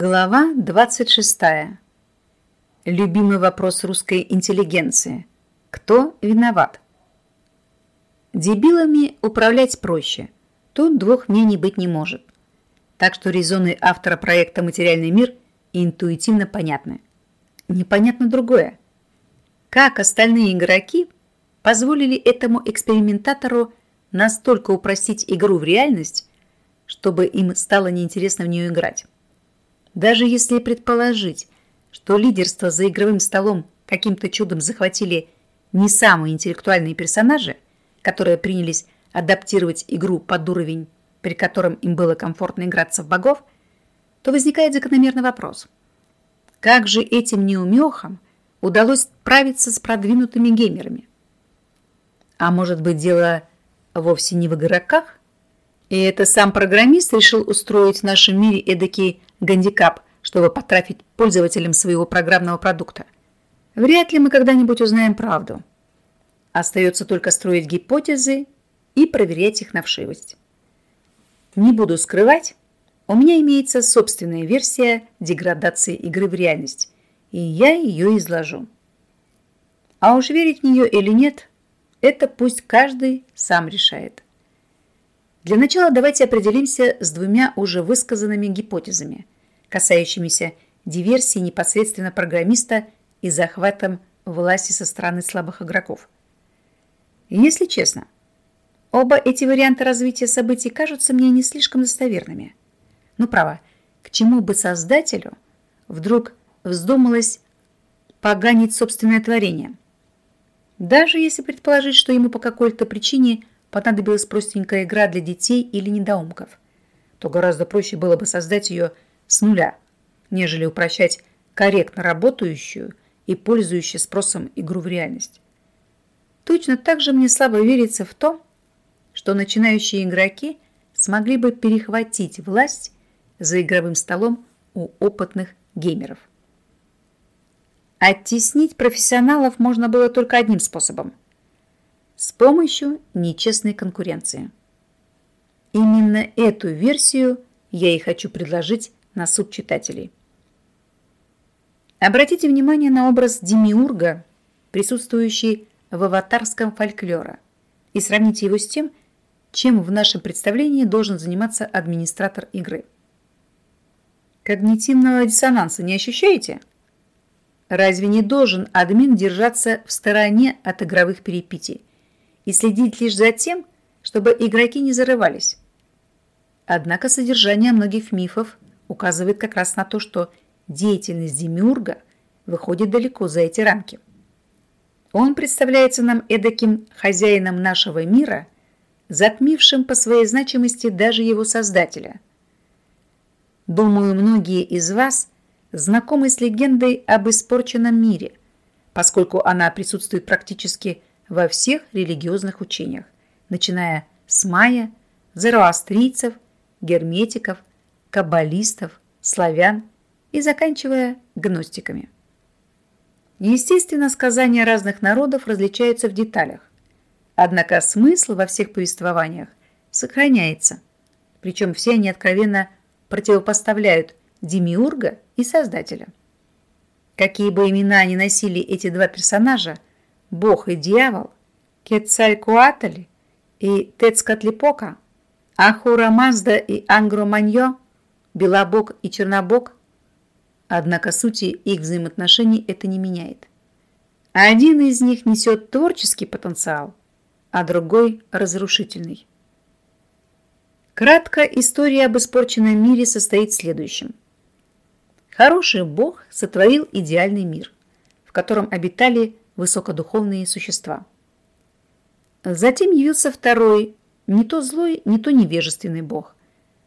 Глава 26. Любимый вопрос русской интеллигенции. Кто виноват? Дебилами управлять проще. Тут двух мнений быть не может. Так что резоны автора проекта «Материальный мир» интуитивно понятны. Непонятно другое. Как остальные игроки позволили этому экспериментатору настолько упростить игру в реальность, чтобы им стало неинтересно в нее играть? Даже если предположить, что лидерство за игровым столом каким-то чудом захватили не самые интеллектуальные персонажи, которые принялись адаптировать игру под уровень, при котором им было комфортно играться в богов, то возникает закономерный вопрос. Как же этим неумехам удалось справиться с продвинутыми геймерами? А может быть дело вовсе не в игроках? И это сам программист решил устроить в нашем мире эдакий гандикап, чтобы потрафить пользователям своего программного продукта. Вряд ли мы когда-нибудь узнаем правду. Остается только строить гипотезы и проверять их на вшивость. Не буду скрывать, у меня имеется собственная версия деградации игры в реальность, и я ее изложу. А уж верить в нее или нет, это пусть каждый сам решает. Для начала давайте определимся с двумя уже высказанными гипотезами, касающимися диверсии непосредственно программиста и захватом власти со стороны слабых игроков. Если честно, оба эти варианта развития событий кажутся мне не слишком достоверными. Ну, право, к чему бы создателю вдруг вздумалось поганить собственное творение? Даже если предположить, что ему по какой-то причине – понадобилась простенькая игра для детей или недоумков, то гораздо проще было бы создать ее с нуля, нежели упрощать корректно работающую и пользующую спросом игру в реальность. Точно так же мне слабо верится в то, что начинающие игроки смогли бы перехватить власть за игровым столом у опытных геймеров. Оттеснить профессионалов можно было только одним способом – с помощью нечестной конкуренции. Именно эту версию я и хочу предложить на суд читателей. Обратите внимание на образ Демиурга, присутствующий в аватарском фольклоре, и сравните его с тем, чем в нашем представлении должен заниматься администратор игры. Когнитивного диссонанса не ощущаете? Разве не должен админ держаться в стороне от игровых перипетий? И следить лишь за тем, чтобы игроки не зарывались. Однако содержание многих мифов указывает как раз на то, что деятельность Демиурга выходит далеко за эти рамки. Он представляется нам эдаким хозяином нашего мира, затмившим по своей значимости даже его создателя. Думаю, многие из вас знакомы с легендой об испорченном мире, поскольку она присутствует практически во всех религиозных учениях, начиная с майя, зороастрийцев, герметиков, каббалистов, славян и заканчивая гностиками. Естественно, сказания разных народов различаются в деталях, однако смысл во всех повествованиях сохраняется, причем все они откровенно противопоставляют Демиурга и Создателя. Какие бы имена ни носили эти два персонажа – Бог и дьявол, Кецалькуатли и Тецкатлипока, Ахура Мазда и Ангро Маньо, Белобог и Чернобог. Однако сути их взаимоотношений это не меняет. Один из них несет творческий потенциал, а другой – разрушительный. Кратко история об испорченном мире состоит в следующем. Хороший Бог сотворил идеальный мир, в котором обитали высокодуховные существа. Затем явился второй, не то злой, не то невежественный бог,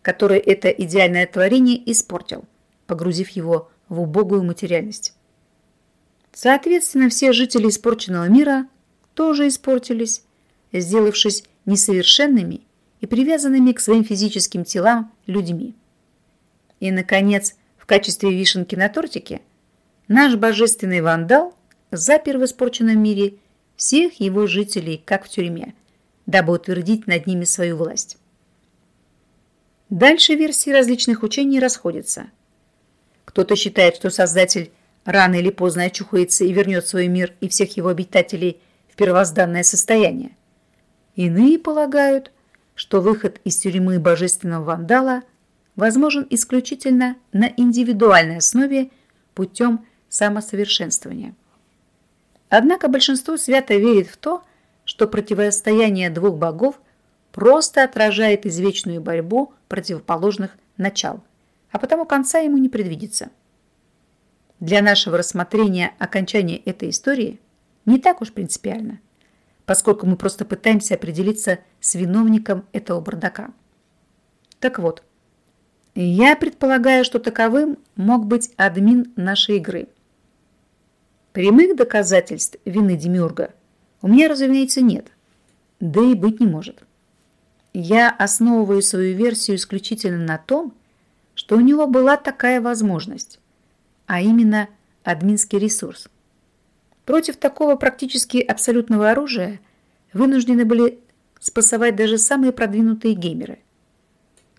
который это идеальное творение испортил, погрузив его в убогую материальность. Соответственно, все жители испорченного мира тоже испортились, сделавшись несовершенными и привязанными к своим физическим телам людьми. И, наконец, в качестве вишенки на тортике наш божественный вандал запер в испорченном мире всех его жителей, как в тюрьме, дабы утвердить над ними свою власть. Дальше версии различных учений расходятся. Кто-то считает, что создатель рано или поздно очухается и вернет свой мир и всех его обитателей в первозданное состояние. Иные полагают, что выход из тюрьмы божественного вандала возможен исключительно на индивидуальной основе путем самосовершенствования. Однако большинство свято верит в то, что противостояние двух богов просто отражает извечную борьбу противоположных начал, а потому конца ему не предвидится. Для нашего рассмотрения окончания этой истории не так уж принципиально, поскольку мы просто пытаемся определиться с виновником этого бардака. Так вот, я предполагаю, что таковым мог быть админ нашей игры. Прямых доказательств вины Демиурга у меня, разумеется, нет, да и быть не может. Я основываю свою версию исключительно на том, что у него была такая возможность, а именно админский ресурс. Против такого практически абсолютного оружия вынуждены были спасовать даже самые продвинутые геймеры.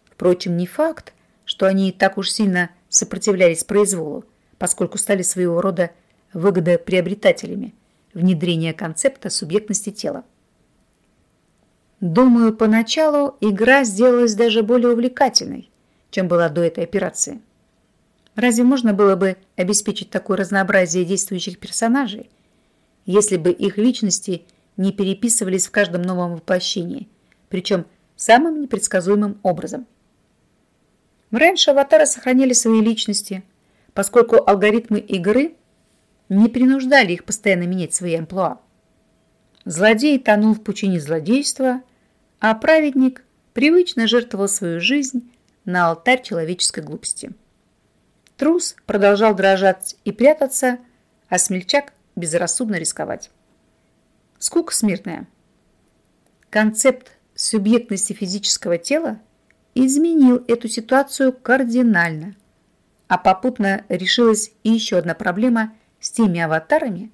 Впрочем, не факт, что они так уж сильно сопротивлялись произволу, поскольку стали своего рода выгодоприобретателями внедрения концепта субъектности тела. Думаю, поначалу игра сделалась даже более увлекательной, чем была до этой операции. Разве можно было бы обеспечить такое разнообразие действующих персонажей, если бы их личности не переписывались в каждом новом воплощении, причем самым непредсказуемым образом? Раньше аватары сохраняли свои личности, поскольку алгоритмы игры не принуждали их постоянно менять свои амплуа. Злодей тонул в пучине злодейства, а праведник привычно жертвовал свою жизнь на алтарь человеческой глупости. Трус продолжал дрожать и прятаться, а смельчак безрассудно рисковать. Скука смертная. Концепт субъектности физического тела – изменил эту ситуацию кардинально. А попутно решилась и еще одна проблема с теми аватарами,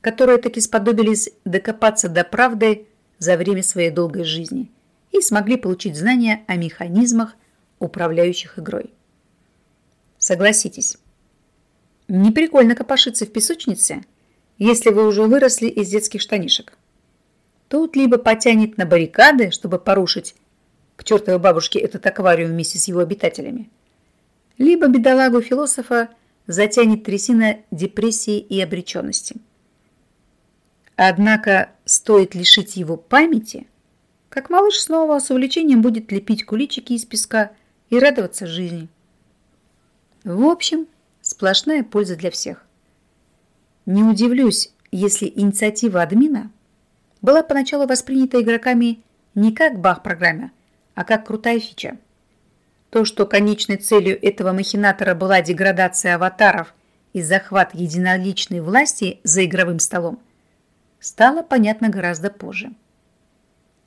которые таки сподобились докопаться до правды за время своей долгой жизни и смогли получить знания о механизмах, управляющих игрой. Согласитесь, не прикольно копошиться в песочнице, если вы уже выросли из детских штанишек. Тут либо потянет на баррикады, чтобы порушить к чертовой бабушке этот аквариум вместе с его обитателями. Либо бедолагу философа затянет трясина депрессии и обреченности. Однако стоит лишить его памяти, как малыш снова с увлечением будет лепить куличики из песка и радоваться жизни. В общем, сплошная польза для всех. Не удивлюсь, если инициатива админа была поначалу воспринята игроками не как бах-программа, а как крутая фича. То, что конечной целью этого махинатора была деградация аватаров и захват единоличной власти за игровым столом, стало понятно гораздо позже.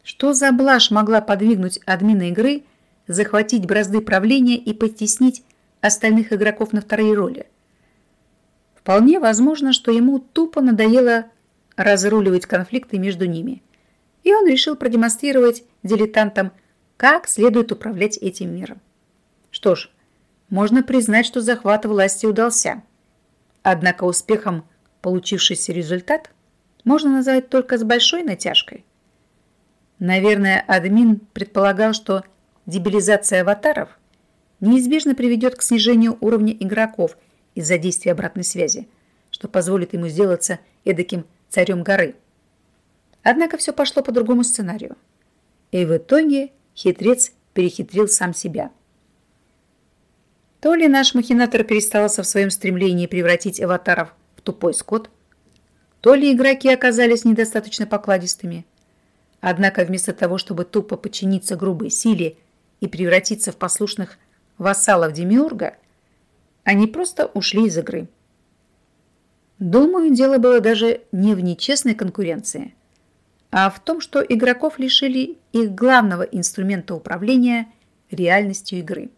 Что за блажь могла подвигнуть админа игры захватить бразды правления и потеснить остальных игроков на вторые роли? Вполне возможно, что ему тупо надоело разруливать конфликты между ними, и он решил продемонстрировать дилетантам как следует управлять этим миром. Что ж, можно признать, что захват власти удался. Однако успехом получившийся результат можно назвать только с большой натяжкой. Наверное, админ предполагал, что дебилизация аватаров неизбежно приведет к снижению уровня игроков из-за действия обратной связи, что позволит ему сделаться эдаким царем горы. Однако все пошло по другому сценарию. И в итоге хитрец перехитрил сам себя. То ли наш махинатор перестался в своем стремлении превратить аватаров в тупой скот, то ли игроки оказались недостаточно покладистыми. Однако вместо того, чтобы тупо подчиниться грубой силе и превратиться в послушных вассалов Демиурга, они просто ушли из игры. Думаю, дело было даже не в нечестной конкуренции – а в том, что игроков лишили их главного инструмента управления реальностью игры.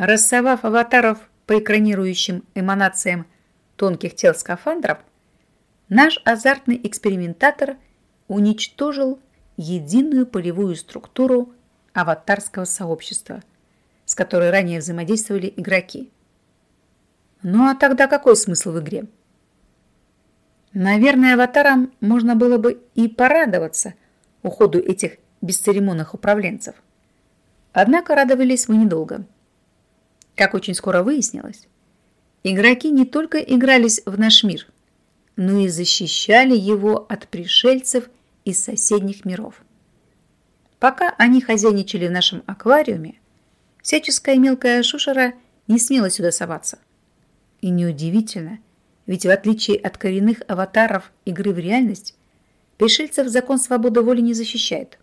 Рассовав аватаров по экранирующим эманациям тонких тел скафандров, наш азартный экспериментатор уничтожил единую полевую структуру аватарского сообщества, с которой ранее взаимодействовали игроки. Ну а тогда какой смысл в игре? Наверное, аватарам можно было бы и порадоваться уходу этих бесцеремонных управленцев. Однако радовались мы недолго. Как очень скоро выяснилось, игроки не только игрались в наш мир, но и защищали его от пришельцев из соседних миров. Пока они хозяйничали в нашем аквариуме, всяческая мелкая шушера не смела сюда соваться. И неудивительно, ведь в отличие от коренных аватаров игры в реальность, пришельцев закон свободы воли не защищает.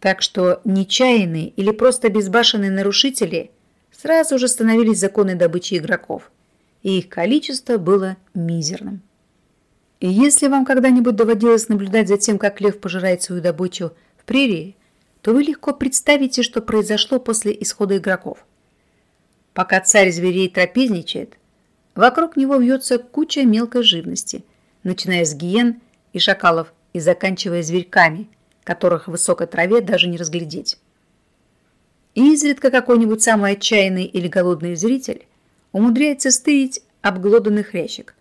Так что нечаянные или просто безбашенные нарушители сразу же становились законной добычей игроков, и их количество было мизерным. И если вам когда-нибудь доводилось наблюдать за тем, как лев пожирает свою добычу в прерии, то вы легко представите, что произошло после исхода игроков. Пока царь зверей трапезничает, вокруг него вьется куча мелкой живности, начиная с гиен и шакалов и заканчивая зверьками, которых в высокой траве даже не разглядеть. И изредка какой-нибудь самый отчаянный или голодный зритель умудряется стырить обглоданных хрящик,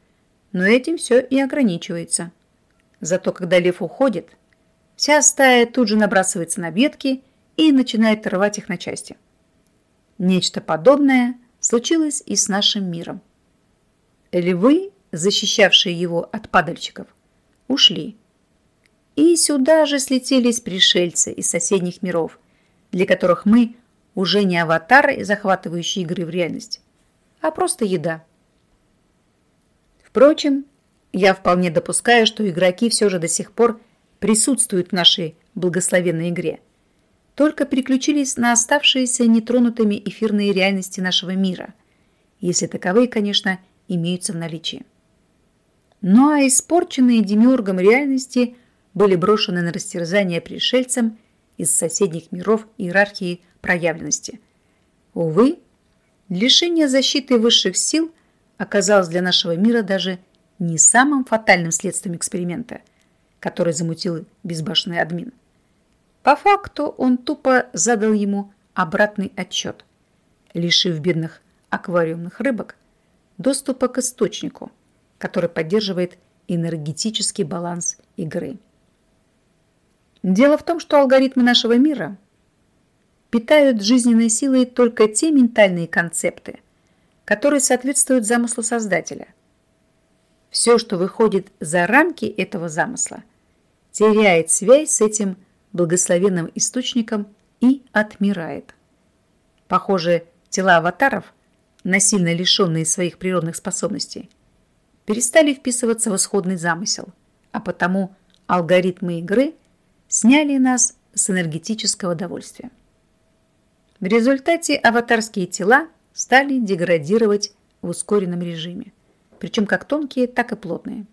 но этим все и ограничивается. Зато когда лев уходит, вся стая тут же набрасывается на ветки и начинает рвать их на части. Нечто подобное случилось и с нашим миром. Львы, защищавшие его от падальщиков, ушли. И сюда же слетелись пришельцы из соседних миров, для которых мы уже не аватары, захватывающие игры в реальность, а просто еда. Впрочем, я вполне допускаю, что игроки все же до сих пор присутствуют в нашей благословенной игре – только переключились на оставшиеся нетронутыми эфирные реальности нашего мира, если таковые, конечно, имеются в наличии. Ну а испорченные демиургом реальности были брошены на растерзание пришельцам из соседних миров иерархии проявленности. Увы, лишение защиты высших сил оказалось для нашего мира даже не самым фатальным следствием эксперимента, который замутил безбашенный админ. По факту он тупо задал ему обратный отчет, лишив бедных аквариумных рыбок доступа к источнику, который поддерживает энергетический баланс игры. Дело в том, что алгоритмы нашего мира питают жизненной силой только те ментальные концепты, которые соответствуют замыслу Создателя. Все, что выходит за рамки этого замысла, теряет связь с этим благословенным источником и отмирает. Похоже, тела аватаров, насильно лишенные своих природных способностей, перестали вписываться в исходный замысел, а потому алгоритмы игры сняли нас с энергетического довольствия. В результате аватарские тела стали деградировать в ускоренном режиме, причем как тонкие, так и плотные.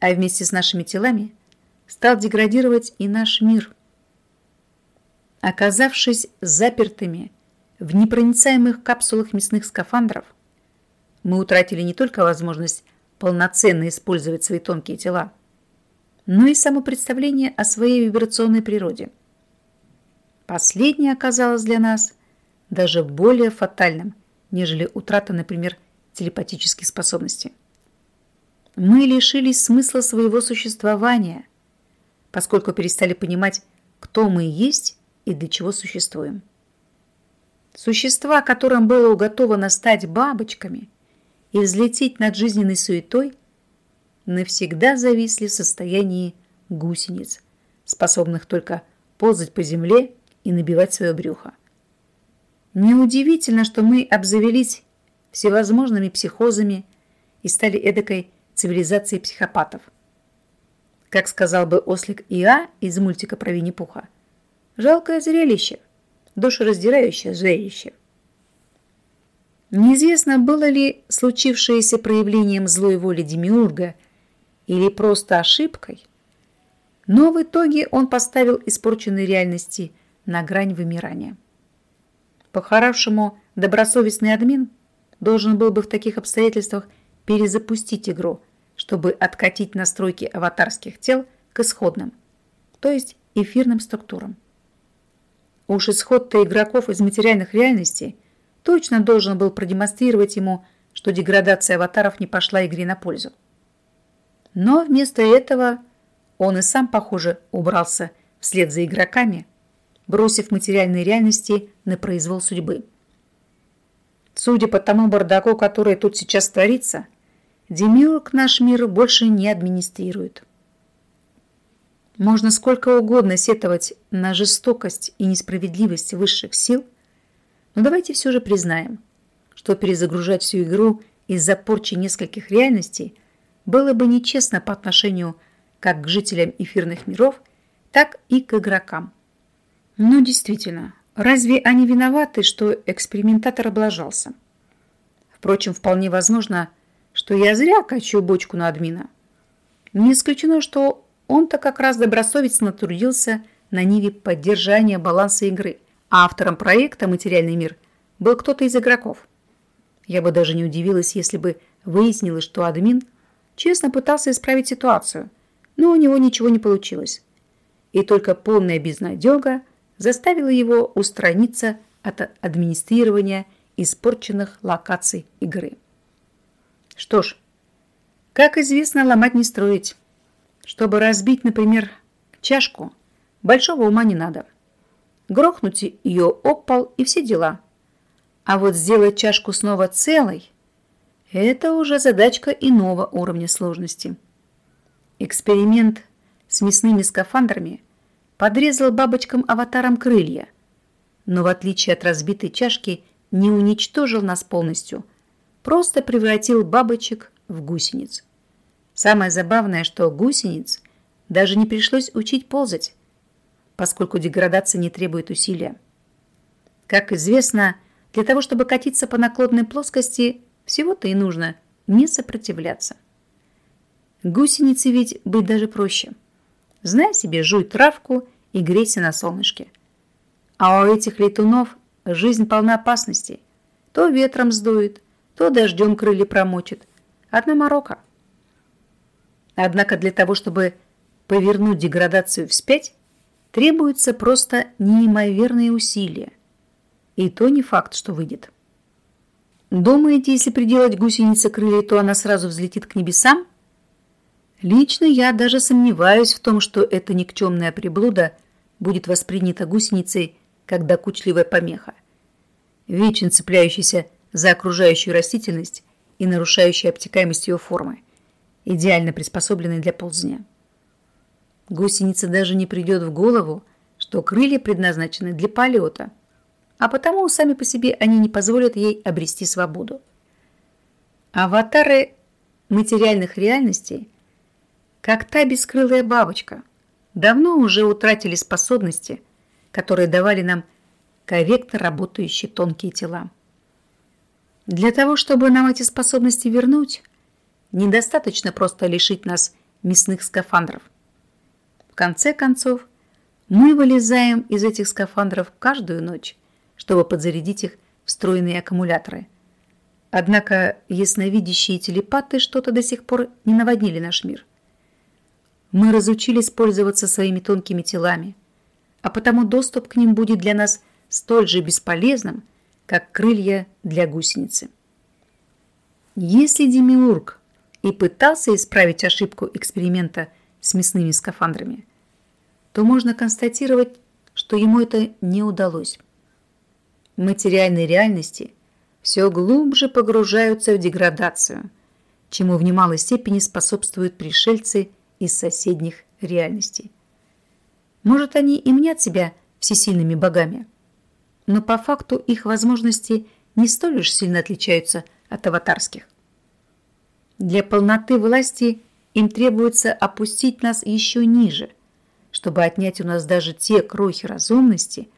А вместе с нашими телами стал деградировать и наш мир – Оказавшись запертыми в непроницаемых капсулах мясных скафандров, мы утратили не только возможность полноценно использовать свои тонкие тела, но и само представление о своей вибрационной природе. Последнее оказалось для нас даже более фатальным, нежели утрата, например, телепатических способностей. Мы лишились смысла своего существования, поскольку перестали понимать, кто мы есть и для чего существуем. Существа, которым было уготовано стать бабочками и взлететь над жизненной суетой, навсегда зависли в состоянии гусениц, способных только ползать по земле и набивать свое брюхо. Неудивительно, что мы обзавелись всевозможными психозами и стали эдакой цивилизацией психопатов. Как сказал бы ослик Иа из мультика про Винни-Пуха, Жалкое зрелище, душераздирающее зрелище. Неизвестно, было ли случившееся проявлением злой воли Демиурга или просто ошибкой, но в итоге он поставил испорченные реальности на грань вымирания. По-хорошему, добросовестный админ должен был бы в таких обстоятельствах перезапустить игру, чтобы откатить настройки аватарских тел к исходным, то есть эфирным структурам. Уж исход-то игроков из материальных реальностей точно должен был продемонстрировать ему что деградация аватаров не пошла игре на пользу. Но вместо этого он и сам, похоже, убрался вслед за игроками, бросив материальные реальности на произвол судьбы. Судя по тому бардаку, который тут сейчас творится, Демиург наш мир больше не администрирует. Можно сколько угодно сетовать на жестокость и несправедливость высших сил, но давайте все же признаем, что перезагружать всю игру из-за порчи нескольких реальностей было бы нечестно по отношению как к жителям эфирных миров, так и к игрокам. Но действительно, разве они виноваты, что экспериментатор облажался? Впрочем, вполне возможно, что я зря качу бочку на админа. Не исключено, что он-то как раз добросовестно трудился на ниве поддержания баланса игры, а автором проекта «Материальный мир» был кто-то из игроков. Я бы даже не удивилась, если бы выяснилось, что админ честно пытался исправить ситуацию, но у него ничего не получилось. И только полная безнадега заставила его устраниться от администрирования испорченных локаций игры. Что ж, как известно, ломать не строить. Чтобы разбить, например, чашку, большого ума не надо. Грохнуть ее об пол и все дела. А вот сделать чашку снова целой – это уже задачка иного уровня сложности. Эксперимент с мясными скафандрами подрезал бабочкам-аватарам крылья, но в отличие от разбитой чашки не уничтожил нас полностью – просто превратил бабочек в гусениц. Самое забавное, что гусениц даже не пришлось учить ползать, поскольку деградация не требует усилия. Как известно, для того, чтобы катиться по наклонной плоскости, всего-то и нужно не сопротивляться. Гусенице ведь быть даже проще. Знай себе, жуй травку и грейся на солнышке. А у этих летунов жизнь полна опасностей. То ветром сдует, то дождем крылья промочит. Одна морока. Однако для того, чтобы повернуть деградацию вспять, требуется просто неимоверные усилия. И то не факт, что выйдет. Думаете, если приделать гусенице крылья, то она сразу взлетит к небесам? Лично я даже сомневаюсь в том, что эта никчемная приблуда будет воспринята гусеницей как докучливая помеха. Вечно цепляющийся за окружающую растительность и нарушающую обтекаемость ее формы, идеально приспособленной для ползня. Гусенице даже не придет в голову, что крылья предназначены для полета, а потому сами по себе они не позволят ей обрести свободу. Аватары материальных реальностей, как та бескрылая бабочка, давно уже утратили способности, которые давали нам корректно работающие тонкие тела. Для того, чтобы нам эти способности вернуть, недостаточно просто лишить нас мясных скафандров. В конце концов, мы вылезаем из этих скафандров каждую ночь, чтобы подзарядить их встроенные аккумуляторы. Однако ясновидящие телепаты что-то до сих пор не наводнили наш мир. Мы разучились пользоваться своими тонкими телами, а потому доступ к ним будет для нас столь же бесполезным, как крылья для гусеницы. Если Демиург и пытался исправить ошибку эксперимента с мясными скафандрами, то можно констатировать, что ему это не удалось. Материальные реальности все глубже погружаются в деградацию, чему в немалой степени способствуют пришельцы из соседних реальностей. Может, они и мнят себя всесильными богами – но по факту их возможности не столь уж сильно отличаются от аватарских. Для полноты власти им требуется опустить нас еще ниже, чтобы отнять у нас даже те крохи разумности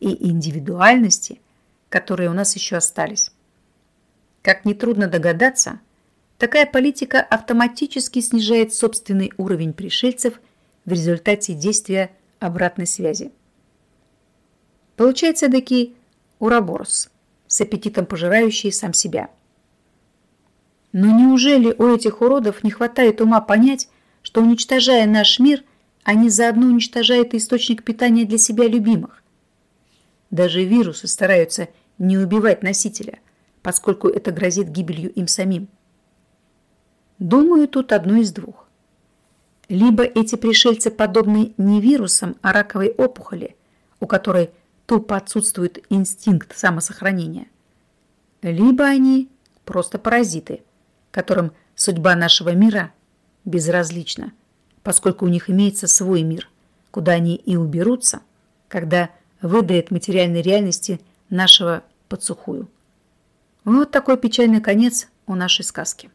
и индивидуальности, которые у нас еще остались. Как нетрудно догадаться, такая политика автоматически снижает собственный уровень пришельцев в результате действия обратной связи. Получается таки ураборс, с аппетитом пожирающий сам себя. Но неужели у этих уродов не хватает ума понять, что уничтожая наш мир, они заодно уничтожают источник питания для себя любимых? Даже вирусы стараются не убивать носителя, поскольку это грозит гибелью им самим. Думаю, тут одно из двух. Либо эти пришельцы подобны не вирусам, а раковой опухоли, у которой тупо отсутствует инстинкт самосохранения. Либо они просто паразиты, которым судьба нашего мира безразлична, поскольку у них имеется свой мир, куда они и уберутся, когда выдает материальной реальности нашего подсухую. Вот такой печальный конец у нашей сказки.